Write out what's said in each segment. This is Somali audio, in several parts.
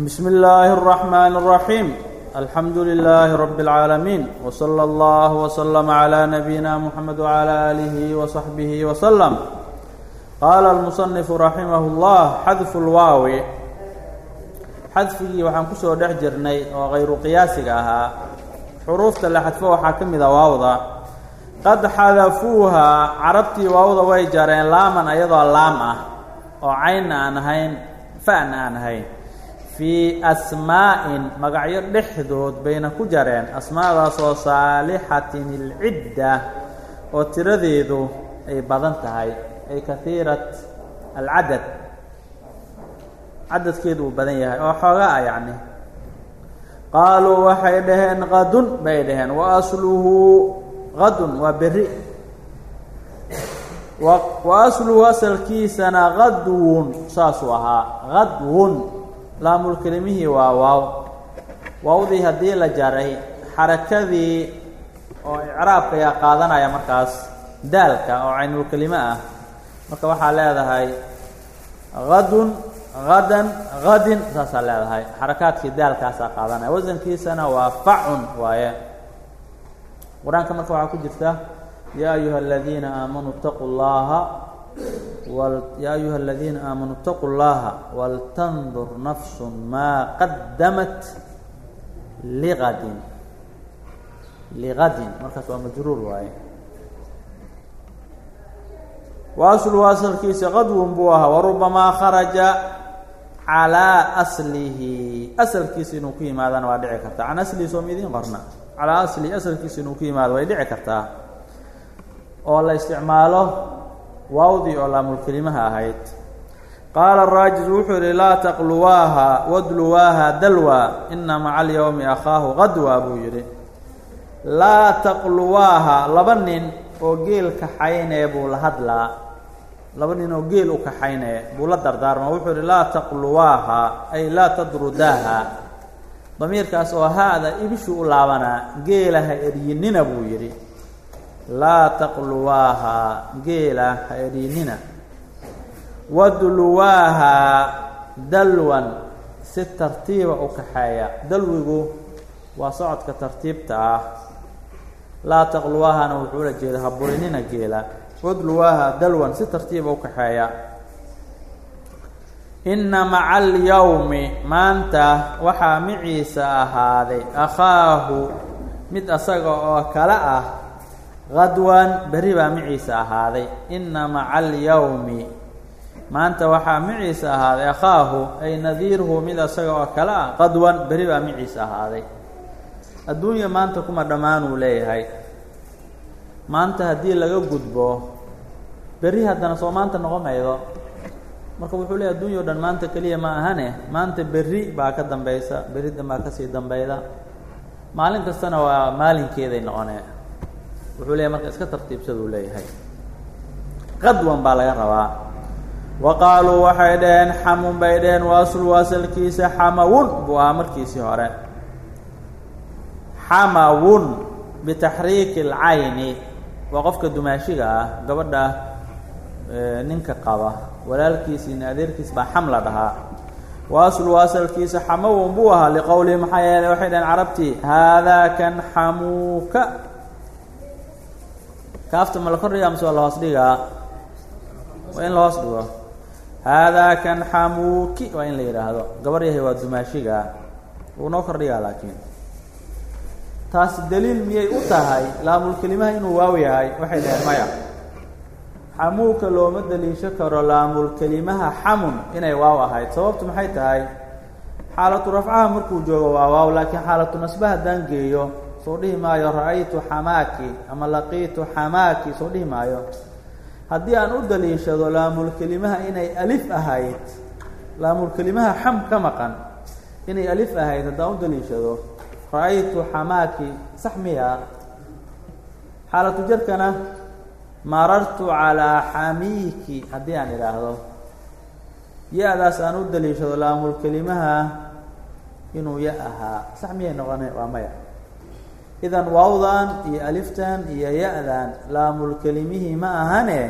بسم الله الرحمن الرحيم الحمد لله رب العالمين وصلى الله وسلم على نبينا محمد وعلى آله وصحبه وسلم قال المصنف رحمه الله xadfu lwaawi xadfigii waxaan kusoo dhex jirnay oo kayru qiyaasiga ahaa xuruufta la xadfo waxaa ka mid a waawda qad xadafuuha carabtii waawda way jareen laaman ayadoo laam ah oo caynna aan ahayn fa'na aan ahayn fii asmaa'in magacyo dhexdood bayna ku jareen. Asmaadaasoo saalixatin ilcidda oo tiradeedu ay badan tahay. Ay kahiirat alcadad. Cadadkeedu uu badan yahay oo xoogaa ah yacni. Qaaluu waxay dhaheen qadun bay dhaheen. Wa asluhu qadun waa berri. Wa asluhu asalkiisana qadwun saasuu ahaa. Qadwun laamulkelimihii waa waaw. Waawdii haddii la jaray xarakadii oo icraabka ayaa qaadanaya markaas daalka oo caynulkelime ah. Marka waxaa leedahay qadun hadan hadin saasaa leedahay. Xarakaadkii daalkaasaa qaadanaya. Wasankiisana waa facun waaye. Qur'aanka marka waxaa ku jirta yaa ayuha aladiina aamanuu itaquu llaha yaa ayuha aladiina aamanuu itaquu llaha waltandur nafsu maa qadamat liqadin liqadin markaas waa majruur waaye wa asluhu asalkiisa qadwun buu ahaa warubamaa kharaja calaa aslihi. Asalkiisa inuu ku yimaadana waa dhici kartaa. Can aslihi sooma idiin qorna. Calaa aslihi asalkiisa inuu ku yimaado way dhici kartaa. Oo la isticmaalo waawdii oo laamulkelimaha ahayd. Qaala raajis wuxuu yihi laa taqluwaaha wadluwaaha dalwa ina maca alyowmi akhaahu qadwa buu yidhi. Laa taqluwaaha laba nin oo geel kaxaynee buu la hadlaa. Laba nin oo geel u kaxaynee buu la dardaarmaa. Wuxuu yihi laa taqluwaaha ay laa tadrudaaha. Damiirkaas oo haada ibishu u laabanaa geela ha eryinina buu yidhi laa taqluwaaha geela ha eryinina wadluwaaha dalwan si tartiiba u kaxeeya. Dalwigu waa socodka tartiibta ah. Laa taqluwaahana wuxuu ula jeeda haburinina geela. Wadluwaaha dalwan si tartiiba u kaxeeya. Inna maca alyowmi maanta waxaa miciisa ahaaday akhaahu mid asaga oo kale ah qadwan berri baa miciisa ahaaday. Inna maca alyowmi maanta waxaa miciisa ahaaday akhaahu ay nadiiruhu mid asaga oo kale ah. Qadwan berri baa miciisa ahaaday. Adduunya maanta kuma dhammaanuu leeyahay. Maanta haddii laga gudbo berri haddana soo maanta noqon maydo. Marka wuxuu leeyahy addunya o dhan maanta keliya ma ahane. Maanta berri baa ka dambaysa. Berri dambaa ka sii dambayda. Maalin kastana waa maalinkeeday noqonee wuxuu leeyahy marka iska tartiibsaduu leeyahay. Qadwan baa laga rabaa. Wa qaaluu waxay dhaheen xamun bay dhaheen wa aslu asalkiisa xamawun buu ahaa markiisii hore. Xamawun bitaxriiki alcayni waa qofka dumaashiga ah gabadha ninka qaba walaalkiisiina adeerkiis baa xam la dhahaa. Wa aslu asalkiisa xamawun buu ahaa liqowlihi maxaa yeele waxay dhaheen carabtii haadaa kan xamuuka kaafta ma la kordhigaa mise waa la hoos dhigaa waa in la hoos dhigo haadaa kan xamuuki waa in la yidhaahdo gabar yahay waa dumaashiga wuu noo kordhigaa laakiin taasi daliil miyay u tahay laamulkelimaha inuu waaw yahay waxay dhaheen maya xamuuka looma daliisho karo laamulkelimaha xamun inay waaw ahayd sababtu maxay tahay xaalatu rafcaha markuu joogo waa waaw laakiin xaalatu nasba haddaan geeyo soo dhihi maayo ra'aytu xamaaki ama laqiitu xamaaki soo dhihi maayo. Haddii aan u daliishado laamulkelimaha inay alif ahayd laamulkelimaha xam ka maqan inay alif ahayd haddaan u daliishado ra'aytu xamaaki sax miya. Xaalatu jarkana marartu calaa xamiiki haddii aan idhaahdo. Ya-daas aan u daliishado laamulkelimaha inuu ya ahaa. Sax miyay noqone waa maya idan waawdan iyo aliftan iyo ya-dan laamulkelimihii ma ahane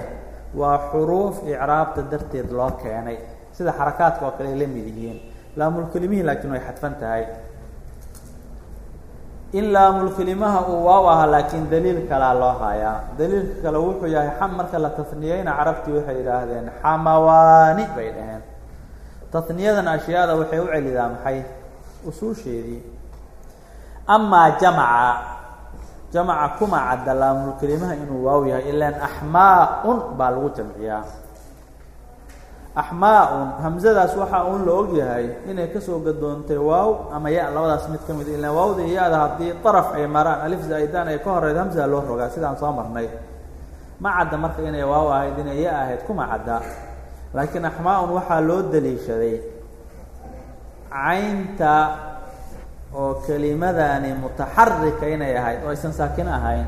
waa xuruuf icraabta darteed loo keenay. Sida xarakaadka oo kale ay la mid yihiin. Laamulkelimihii laakiin way xadfan tahay. In laamulkelimaha uu waaw ahaa laakiin daliil kalaa loo hayaa. Daliilka kale wuxuu yahay xam marka la tasniyeyna carabtii waxay yidhaahdeen xamawaani bay dhaheen. Tasniyadan ashyaada waxay u celidaa maxay? Usuusheedii amaa jamaca jamaca kuma cadda laamulkelimaha inuu waaw yahay ilaan axmaa-un baa lagu jamciyaa axmaa-un hamzadaas waxaa un la og yahay inay ka soo gadoontay waaw ama ya labadaas mid ka mid ilaan waawda ya-da haddii daraf ay maraan alif zaa-idaan ay ka horeyd hamzaa loo rogaa sidaan soo marnay ma cadda marka inay waaw ahayd inay ya ahayd kuma cadda laakiin axmaa-un waxaa loo daliishaday caynta oo kelimadani mutaxarika inay ahayd oo aysan saakin ahayn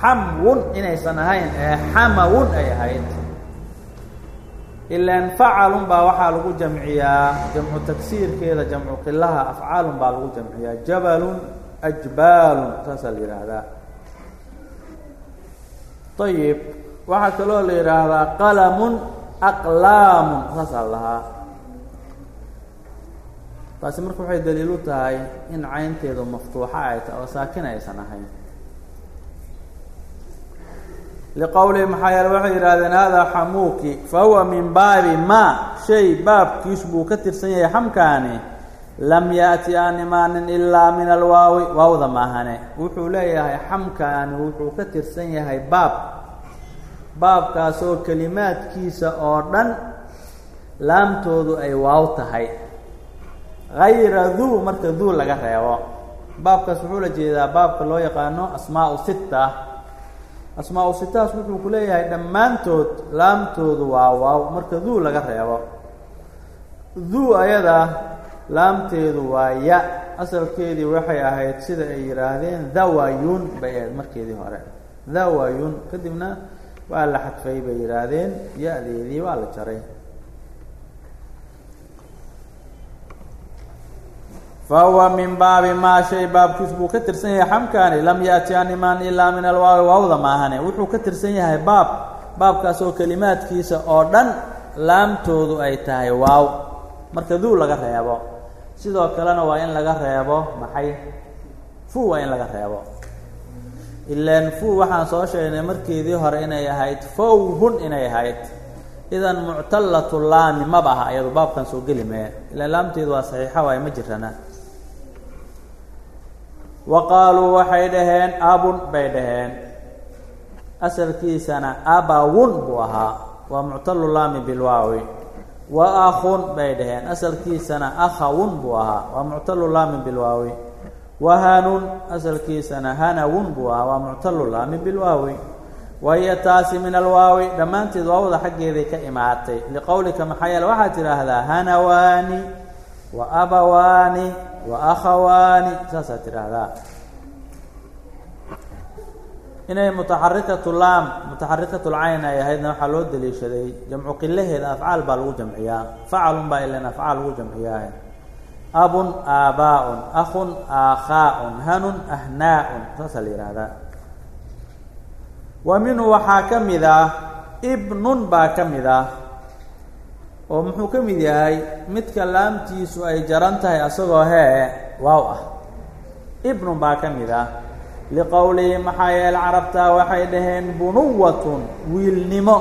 xamwun inaysan ahayn ee xamawun ay ahayd. Ilaan facalun baa waxaa lagu jamciyaa jamcu tagsiirkeeda jamcu qilaha afcaalun baa lagu jamciyaa jabalun ajbaalun saasaa la yidhaahdaa. Ayib waxaa kaloo la yidhaahdaa qalamun aqlaamun saasaa la lahaa taasi marka waxay daliil u tahay in caynteedu maftuuxa ay tahay oo saakin aysan ahayn. Liqowlihi maxaa yeele waxay yidhahdeen hada xamuuki fa huwa min baabi ma. Shay baabkiis buu ka tirsan yahay xamkaani. Lam yaati aan imaanin ilaa min alwaawi waawda maahane wuxuu leeyahay xamkaani wuxuu ka tirsan yahay baab. Baabkaasoo kelimaadkiisa oo dhan laamtoodu ay waaw tahay hayra duu marka duu laga reebo baabkaas wuxuu la jeedaa baabka loo yaqaano asmaau sitta asmaa-u sitaas wuxuu ku leeyahay dhammaantood laamtoodu waa waaw marka duu laga reebo duu ayada laamteedu waa ya asalkeedii waxay ahayd sida ay yidhaahdeen dhawayun bay ahayd markeedii hore dhawayun kadibna waa la xadfay bay yidhaahdeen ya-deedii waa la jaray fahuwa min baabi maa shay baabkiis buu ka tirsan yahay xamkaani lam yaati an imaan ilaa min alwaawi waawda maahane wuxuu ka tirsan yahay baab baabkaas oo kelimaadkiisa oo dhan laamtoodu ay tahay waaw marka duu laga reebo sidoo kalena waa in laga reebo maxay fu waa in laga reebo ilaan fu waxaan soo sheegnay markeedii hore inay ahayd fowhun inay ahayd idan muctallatu laami maba aha iyadu baabkan soo geli mee ilaan laamteedu waa saxiixa waaye ma jirana wa qaaluu waxay dhaheen abun bay dhaheen asalkiisana abawun buu ahaa waa muctalu laami bilwaawi wa akhun bay dhaheen asalkiisana akhawun buu ahaa waa muctalu laami bilwaawi wa hanun asalkiisana hanawun buu ahaa waa muctalu laami bilwaawi wahiya taasi min alwaawi dhammaanteed waawda xaggeeday ka imaatay liqowlika maxaa yeele waxaad tidhaahdaa hanawaani wa abawaani wa akhawaani saasaad tidhaahdaa inay mutaxarikatu laam mutaxarikatu lcayn ay ahaydna waxaa loo daliishaday jamcu qilaheeda afcaal baa lagu jamciyaa facalun baa ilan afcaal lagu jamciyaa abun aabaa-un akhun aakhaa-un hanun ahnaa-un saasaa la yihahdaa wa minhu waxaa ka mid ah ibnun baa ka mid ah oo muxuu ka mid yahay midka laamtiisu ay jaran tahay asagoo hee waaw ah. Ibnun baa ka mid ah. Liqowlihi maxaa yeele carabtaa waxay dhaheen bunuwatun wiilnimo.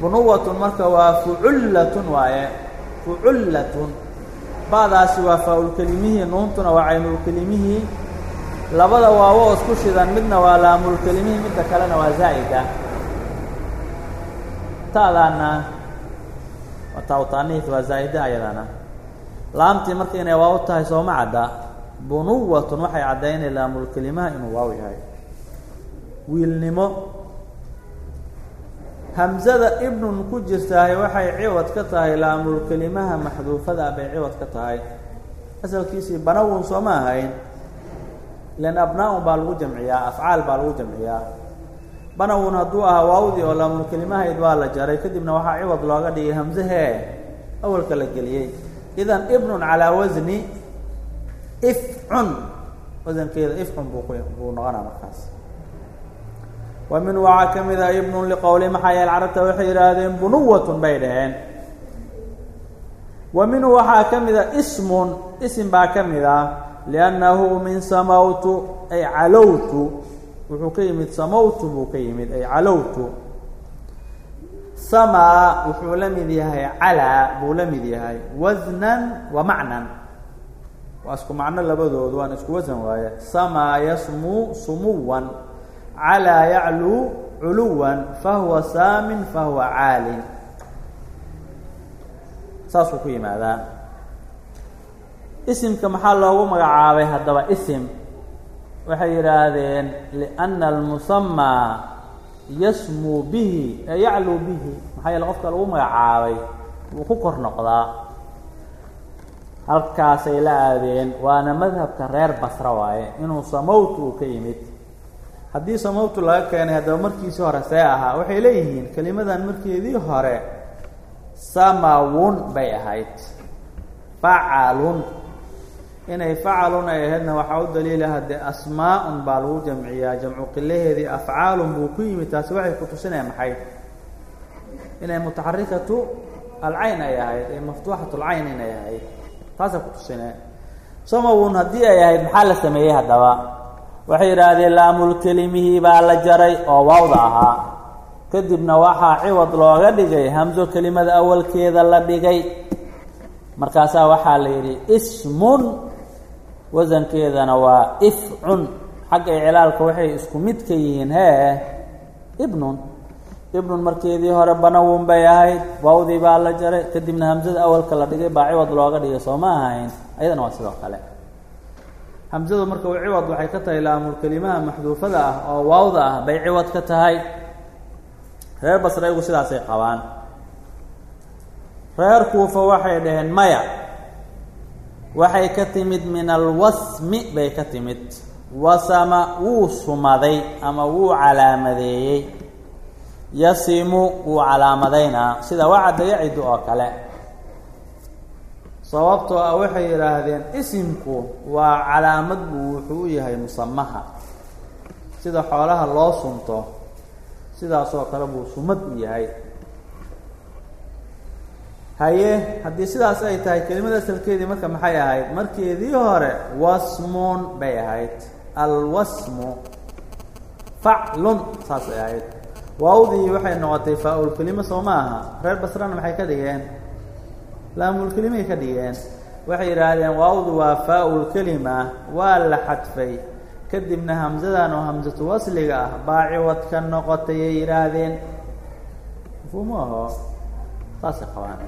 Bunuwatun marka waa fucullatun waaye fucullatun. Ba'daasi waa faa-ulkelimihii nuuntuna waa caynulkelimihii. Labada waawo isku shidan midna waa laamulkelimihii midda kalena waa zaa'ida. Ta'daana waa waa zaa'ida ayadana. Laamtii marka inay waaw tahay sooma cadda bunuwatun waxay caddaynay laamulkelimaha inuu waaw yahay. Wiilnimo. Hamzada ibnun ku jirtahay waxay ciwad ka tahay laamulkelimaha maxduufada bay ciwad ka tahay. Asalkiisii banawun sooma ahayn ilan abnaa-un baa lagu jamciyaa afcaal baa lagu jamciyaa banawun hadduu ahaa waawdii oo laamulkelimahayd waa la jaray. Kadibna waxaa ciwad looga dhigay hamzahee awalka la geliyey. Idan ibnun calaa wasni ifcun. Wasankeeda ifcun buu ku buu noqonaa markaas. Wa min waxaa ka mid ah ibnun liqowli maxaa yeele carabta waxay yidhaahdeen bunuwatun bay dhaheen. Wa minhu waxaa ka mida ismun isim baa ka mid ah liannahu min samawtu ay calowtu wuxuu ka yimid samawtu buu ka yimid ay calowtu samaa wuxuu la mid yahay calaa buu la mid yahay wasnan wa macnan. Waa isku macno labadoodu waan isku wasan waaye. Samaa yasmuu sumuwan calaa yacluu culuwan fahuwa saamin fahuwa caalin. Saasuu ku yimaadaa. Isimka maxaa loogu magacaabay haddaba isim waxay yidhaahdeen lianna almusamaa yasmuu bihi ee yacluu bihi maxaa yeele qofka lagu magacaabay wuu ku kor noqdaa. Halkaasay la aadeen waana madhabka reer basra waaye inuu samawtu uu ka yimid. Haddii samawtu laga keenay haddaba markiisii hore see ahaa waxay leeyihiin kelimadan markeedii hore samawun bay ahayd facalun inay facalun ay ahaydna waxaa u daliila haddee asmaa-un baa lagu jamciyaa jamcu qilaheedii afcaalun buu ku yimid taasi waxay ku tusinaya maxay? Inay mutaxarikatu alcayn ay ahayd ee maftuuxatu lcayn inay ahayd taasay ku tusinee samawun haddii ay ahayd maxaa la sameeyey haddaba? Waxay yidhaahdeen laamulkelimihii baa la jaray oo waawda ahaa. Kadibna waxaa ciwad looga dhigay hamso kelimada awalkeeda la dhigay. Markaasaa waxaa la yidhi ismun wasankeedana waa ifcun xagga iclaalka waxay isku mid ka yihiin hee ibnun. Ibnun markeedii hore banawun bay ahayd waawdii baa la jaray kadibna hamsada awalka la dhigay baa ciwad looga dhigay soo ma ahayn. Ayadana waa sidoo kale. Hamsadu marka ciwad waxay ka tahay laamulkelimaha maxduufada ah oo waawda ah bay ciwad ka tahay. Reer basre iyagu sidaasay qabaan. Reer kuufa waxay dhaheen maya waxay ka timid min alwasmi bay ka timid. Wasama wuu sumaday ama wuu calaamadeeyey. Yasimu wuu calaamadaynaa. Sida wacda yacidu oo kale. Sababtoo ah waxay yidhaahdeen isimku waa calaamad buu wuxuu u yahay musamaha. Sida xoolaha loo sunto sidaasoo kale buu sumad u yahay haye haddii sidaas ay tahay kelimada asalkeedii marka maxay ahayd? Markeedii hore wasmun bay ahayd. Alwasmu faclun saasay ahayd. Waawdii waxay noqotay faa-ulkelimo soo ma aha. Reer basrana maxay ka dhigeen? Laamulkelimay ka dhigeen. Waxay yidhaahdeen waawdu waa faa-ulkelima waa la xadfay. Kadibna hamsadan oo hamsatu wasliga ah baa ciwad ka noqotay ay yidhaahdeen. Mafhuumu aho? Saasay qabaan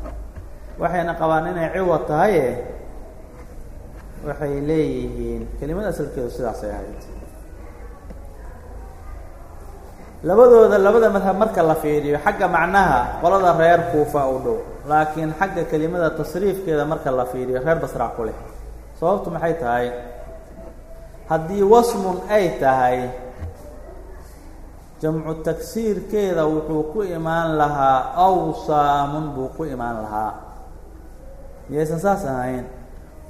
waxayna qabaan inay ciwad tahaye waxay leeyihiin kelimada asalkeedu sidaasay ahayd. Labadooda labada madhab marka la fiiriyo xagga macnaha qolada reer kuufa u dhow laakiin xagga kelimada tasriifkeeda marka la fiiriyo reer basrac ku leh. Sababtu maxay tahay? Haddii wasmun ay tahay jamcu tagsiirkeeda wuxuu ku imaan lahaa awsaamun buu ku imaan lahaa miyaysan saas ahayn.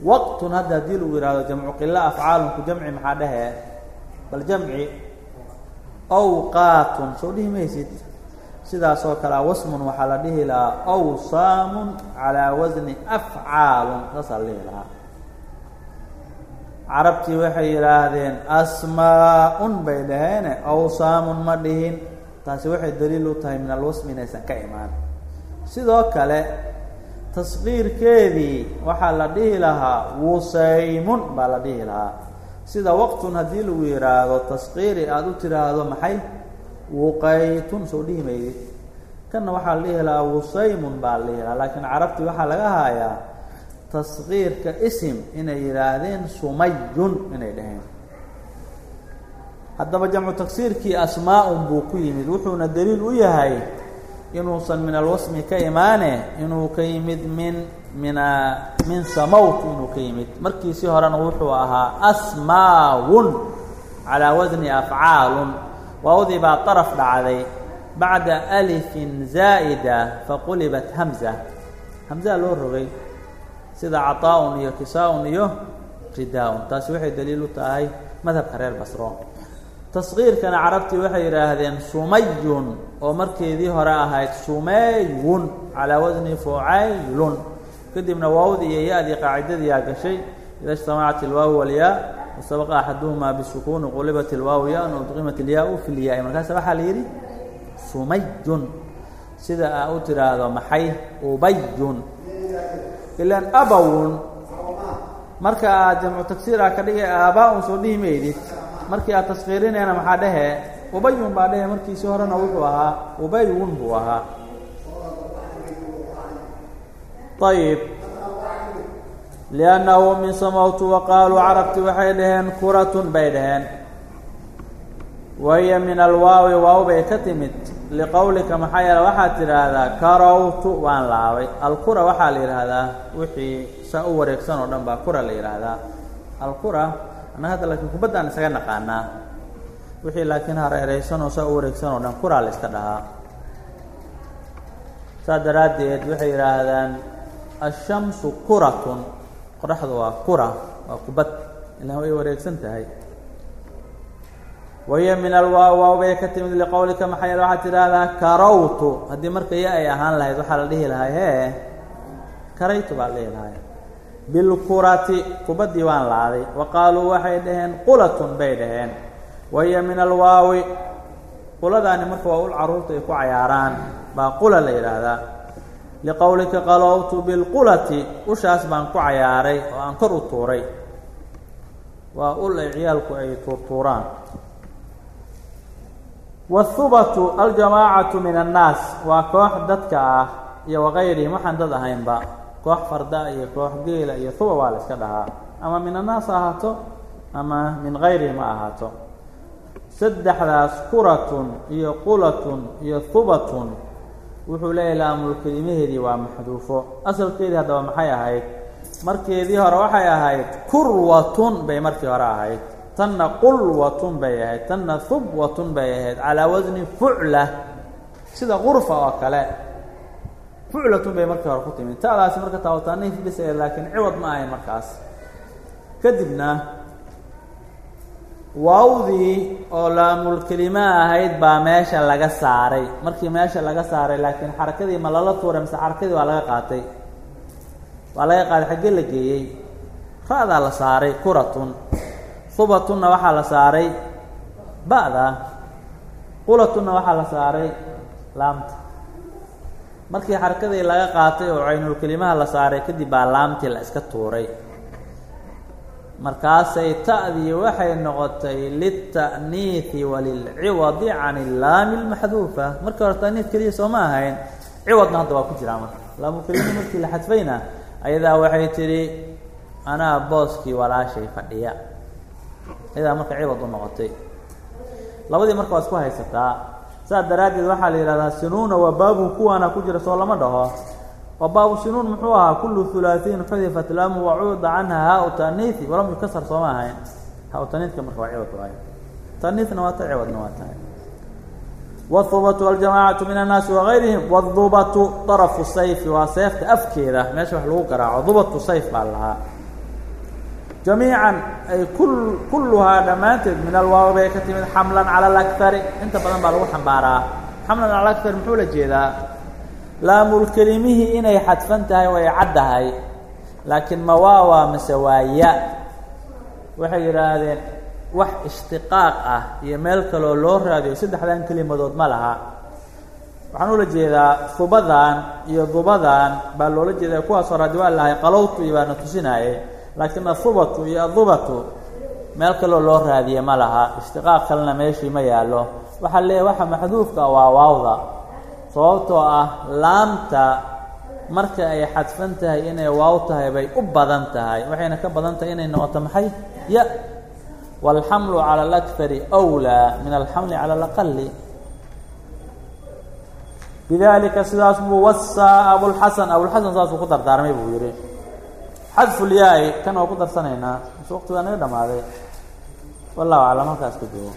Waqtun hadda haddii lagu yihahdo jamcu qila afcaalun ku jamci maxaa dhehe bal jamci awqaatun soo dhihi maysid. Sidaasoo kalea wasmun waxaa la dhihi lahaa awsaamun calaa wasni afcaalun. Saasaa la dhihi lahaa. Carabtii waxay yidhaahdeen asmaa-un bay dhaheene awsaamun ma dhihin. Taasi waxay daliil u tahay min alwasmi inaysan ka imaan. Sidoo kale tasqiirkeedii waxaa la dhihi lahaa wusaymun baa la dhihi lahaa. Sida waqtun haddii lagu yidhaahdo tasqiiri aada u tiraahdo maxay? Wuqaytun soo dhihi maydid kanna waxaa la dhihi lahaa wusaymun baa la dhihi lahaa laakiin carabtii waxaa laga haayaa tasqiirka isim inay yidhaahdeen sumayun inay dhaheen. Haddaba jamcu taksiirkii asmaa-un buu ku yimid wuxuuna daliil u yahay inuusan min alwasmi ka imaane inuu ka yimid min mina min samawt inuu ka yimid. Markiisii horena wuxuu ahaa asmaawun calaa wasni afcaalun. Waawdii baa daraf dhacday bacda alifin zaa'ida faqulibat hamza. Hamzaa loo rogay sida caطaa-un iyo kisaa-un iyo ridaa-un. Taasi waxay daliil u tahay madhabka reer basro taskiirkana carabtii waxay yidhaahdeen sumayun oo markeedii hore ahayd sumayun calaa wasni fucaylun. Kadibna waawdii iyo ya-dii qaacidadiiyaa gashay ida ijtamacat ilwaaw walyaa wasabaqa axaduhumaa bisukuuni qulibat ilwaaw ya-an udqimat ilyaa-u fi lyaa-i markaasa waxaa la yidhi sumayun sida aa u tidhaahdo maxay? Ubayun ilaan abawun. Marka aad jamcu tagsiira ka dhigay aabaa-un soo dhihi maydid markii aad taskiirinayna maxaa dhehe ubayun baa dhehe markiisii horena wuxuu ahaa ubaywun buu ahaa. Ayib liannahu min samawtu wa qaaluu carabti waxay dhaheen kuratun bay dhaheen. Wahiya min alwaawi waaw bay ka timid. Liqowlika maxaa yeele waxaad tidhaahdaa karawtu waan laabay. Alkura waxaa la yidhaahdaa wixii saa u wareegsan oo dhan baa kura la yidhaahdaa. Alkura annaga hadda laakiin kubaddaan isaga naqaanaa. Wixii laakiin hareereysan oo saa u wareegsan oo dhan kuraa la iska dhahaa. Saas daraaddeed waxay yidhaahdaan ashamsu kuratun. Qoraxdu waa kura waa kubad. Ilaan way wareegsan tahay. Wahiya min alwaaw ka timid liqowlika maxaa yeele waxaad tidhaahdaa karawtu haddii marka ya ay ahaan lahayd waxaa la dhihi lahay hee karaytu baa la dhihi lahay bilkurati kubaddii waan laaday wa qaaluu waxay dhaheen qulatun bay dhaheen wahiya min alwaawi quladaani marka waa ul carruurta ay ku cayaaraan baa qula la yidhaahdaa liqowlika qalowtu bilqulati ushaas baan ku cayaaray oo aan kor u tuuray waa ul ay ciyaalku ay tuurtuuraan wahubatu aljamaacatu min annaas waa koox dadka ah iyo wakayrihim waxaan dad ahaynba koox farda iyo koox geela iyo huba waa la iska dhahaa. Ama min annaas ha ahaato ama min kayrihim ha ahaato. Saddexdaas kuratun iyo qulatun iyo hubatun wuxuu leeyahy laamul kelimaheedii waa maxduufo. Asalkeedii haddaba maxay ahayd? Markeedii hore waxay ahayd kurwatun bay markii hore ahayd. Tanna qulwatun bay ahayd tanna hubwatun bay ahayd calaa wasni fucla sida qurfa oo kale fuclatun bay markii hore ku timid. Ta'daasi marka taawataaniif bis laakiin ciwad ma ahayn markaas. Kadibna waawdii oo laamulkelima ahayd baa meesha laga saaray. Markii meesha laga saaray laakiin xarakadii ma lala tuuray mise xarakadii waa laga qaatay. Waa laga qaaday xaggee la geeyey. Ra-daa la saaray kuratun hubatunna waxaa la saaray ba'da qulatunna waxaa la saaray laamta markii xarakadii laga qaatay oo caynulkelimaha la saaray kadib baa laamtii la iska tuuray. Markaasay ta'dii waxay noqotay lilta'niihi walilciwadi can illaami lmaxduufa markii hore ta'niif keliya soo ma ahayn. Ciwadna hadda waa ku jiraa marka. Laamulkelima markii la xadfayna ayadaa waxay tidhi anaa booskii walaashay fadhiya. Ayadaa marka ciwad u noqotay. Labadii marka waa isku haysataa saas daraaddeed waxaa la yidhahdaa sinuuna waa baabu kuwaana ku jira soo lama dhaho wa baabu sinuun muxuu ahaa kullu hulaaثiin xudifat lamu wacuuda canha haa-u taaniihi walam yukasar sooma ahayn haa-u taaniidka marka waa ciwad waay taaniidna waa ta ciwadna waa tahay wاhubatu aljamaacatu min annaasi wagayrihim wاdubatu طarafu sayfi waa seefta afkeeda meesha wax lagu garaaco dubatu sayf baa lahaa jamiican ay kul kulluhaa dhammaanteed min alwaaw bay ka timid xamlan cala alakari inta badan baa lagu xambaaraa xamlan cala alakar muxuu la jeedaa laamulkelimihii inay xadfan tahay way caddahay laakiin mawaawa mase waaya waxay yidhaahdeen wax ishtiqaaq ah iyo meel kaloo loo raadiyo saddexdan kelimadood ma laha waxaan ula jeedaa hubadan iyo dubadan baa loola jeeda kuwaas hore adi waa lahay qalowtu iyo baana tusinaayey laakiin ahubatu iyo adubatu meel kaloo loo raadiye ma laha ishtiqaaq kalena meeshii ma yaallo waxaa leeyahay waxa maxduufka waa waawda sababtoo ah laamta marka ay xadfan tahay inay waaw tahay bay u badan tahay waxayna ka badan tahay inay noqoto maxay ya wاlxamlu calى اlakari أwlىa min alxamli calى اlaqali bidalika sidaas buu wasaa abulxasan abulxasan saasuu ku dardaarmay buu yihi xadfulyaai kan waa ku darsanaynaa mise waqti baa naga dhamaaday. Wallahu aclam halkaas ka joogo